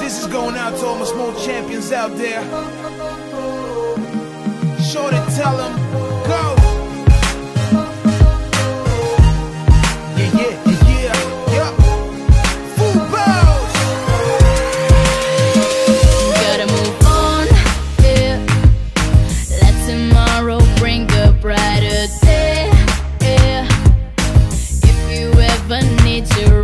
This is going out to all my small champions out there. Sure to tell them, go. Yeah, yeah, yeah, yeah. Footballs. Gotta move on, yeah. Let tomorrow bring a brighter day, yeah. If you ever need to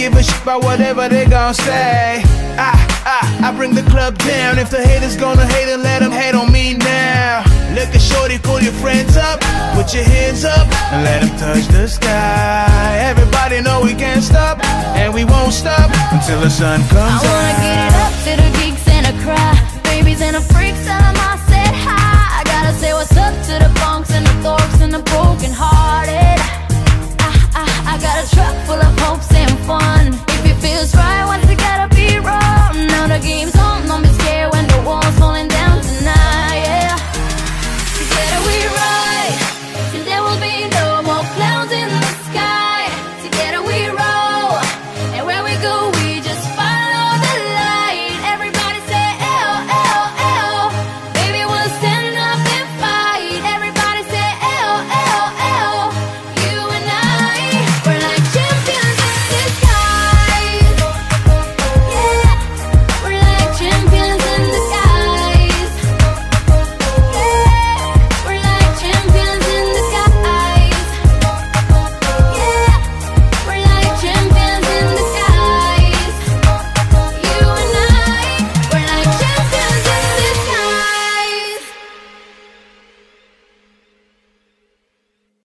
give a shit about whatever they gon' say. Ah, ah, I bring the club down. If the haters gonna hate, then let them hate on me now. Look at shorty, call your friends up. Put your hands up and let them touch the sky. Everybody know we can't stop, and we won't stop until the sun comes. up. I wanna out. get it up to the geeks and a cry. Babies and the freaks, tell 'em I said hi. I gotta say what's up to the punks and the dorks and the hearted.